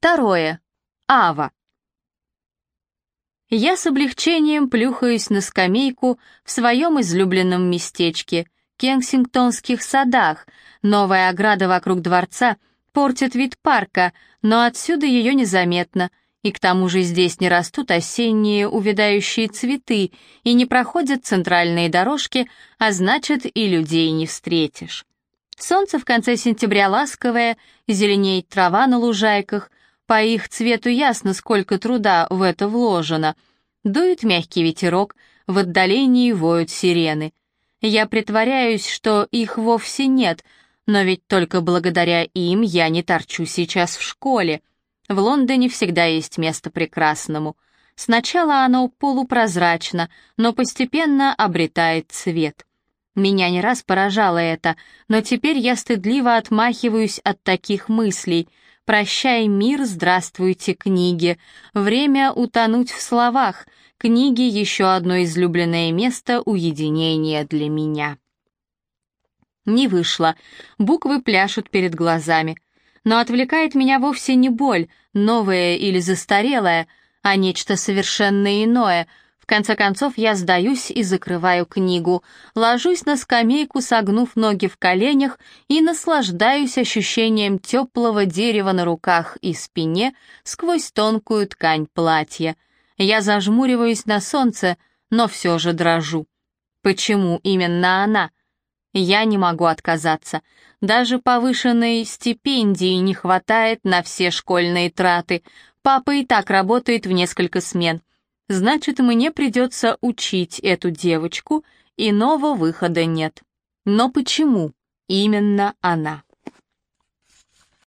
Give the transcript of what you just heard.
Второе. Ава. Я с облегчением плюхаюсь на скамейку в своем излюбленном местечке, Кенсингтонских садах. Новая ограда вокруг дворца портит вид парка, но отсюда ее незаметно, и к тому же здесь не растут осенние увядающие цветы и не проходят центральные дорожки, а значит и людей не встретишь. Солнце в конце сентября ласковое, зеленеет трава на лужайках, по их цвету ясно, сколько труда в это вложено. Дует мягкий ветерок, в отдалении воют сирены. Я притворяюсь, что их вовсе нет, но ведь только благодаря им я не торчу сейчас в школе. В Лондоне всегда есть место прекрасному. Сначала оно полупрозрачно, но постепенно обретает цвет. Меня не раз поражало это, но теперь я стыдливо отмахиваюсь от таких мыслей — «Прощай, мир, здравствуйте, книги». Время утонуть в словах. Книги — еще одно излюбленное место уединения для меня. Не вышло. Буквы пляшут перед глазами. Но отвлекает меня вовсе не боль, новая или застарелая, а нечто совершенно иное — конце концов я сдаюсь и закрываю книгу, ложусь на скамейку, согнув ноги в коленях и наслаждаюсь ощущением теплого дерева на руках и спине сквозь тонкую ткань платья. Я зажмуриваюсь на солнце, но все же дрожу. Почему именно она? Я не могу отказаться. Даже повышенной стипендии не хватает на все школьные траты. Папа и так работает в несколько смен. Значит, мне придется учить эту девочку, иного выхода нет. Но почему именно она?